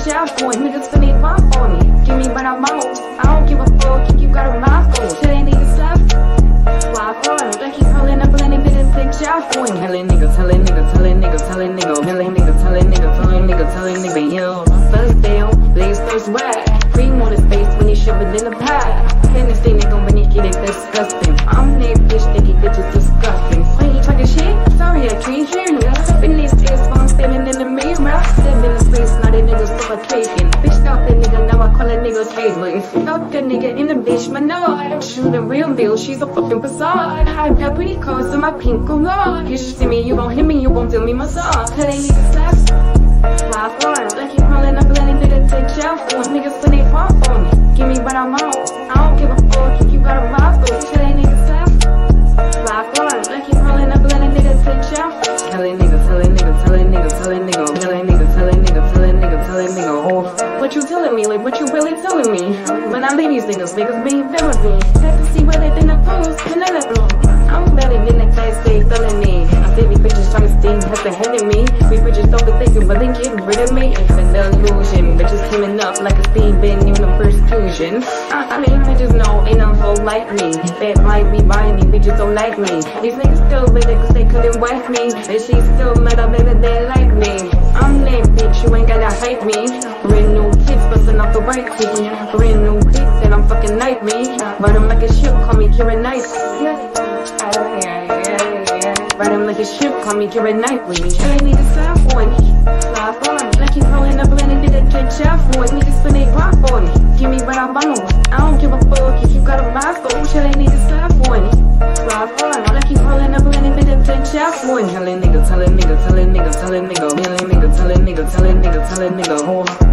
South Point, niggas finna eat my phony. Give me what I want, I don't give a fuck if you got a mouth full. Today ain't niggas left. Fly hard, they keep hurling up, letting bitches think South Point. Hellin' niggas, hellin' niggas, hellin' niggas, hellin' niggas, hellin' niggas, hellin' niggas, hellin' niggas, hellin' niggas, yo. First deal, legs first whack. Free more his face when he shoving in the pot. Finish the nigga when you get it, disgusting. I'm nigga suffocating. Bitch, stop that nigga, now I call that nigga cabling. Stop that nigga in the bitch, my nod. Shoot a real deal, she's a fucking facade. I got pretty close to my pink God. You should see me, you won't hit me, you won't feel me massage. Tell that nigga slap. My floor, like you calling up letting nigga take shell for niggas when they pop on me. Give me what I'm on. I don't give a fuck if you got a Roscoe. What you telling me? Like, what you really telling me? When I leave these niggas, niggas being therapy. Got to see where they in the post, and I them. I'm better than the guy say felony. I see these bitches trying to steam, has the head of me. We bitches don't be thinking, but they getting rid of me. It's an illusion. Bitches coming up like a speed bend in the persecution. I, I mean, bitches know ain't no so like me. They might be buying me, bitches don't like me. These niggas still bitter cause they couldn't wife me. And she still mad up better they like me. I'm that bitch, you ain't gotta hype me. Right titty. Brand new dick that I'm fucking knife me. Ride 'em like a ship, call me Keira Knight. Ride 'em like a ship, call me Keira Knightley. Hey, niggas slap on me. Slap on me. Like you rolling up and it did a good job for it. Niggas spin they rock on me. Give me what I want. I don't give a fuck if you got a Roscoe. Shit, they niggas slap on me. Slap on me. Like you rolling up and it did a good job for it. Tell a nigga, tell a nigga, tell a nigga, tell a nigga, tell a nigga, tell a nigga, tell a nigga, tell a nigga, oh.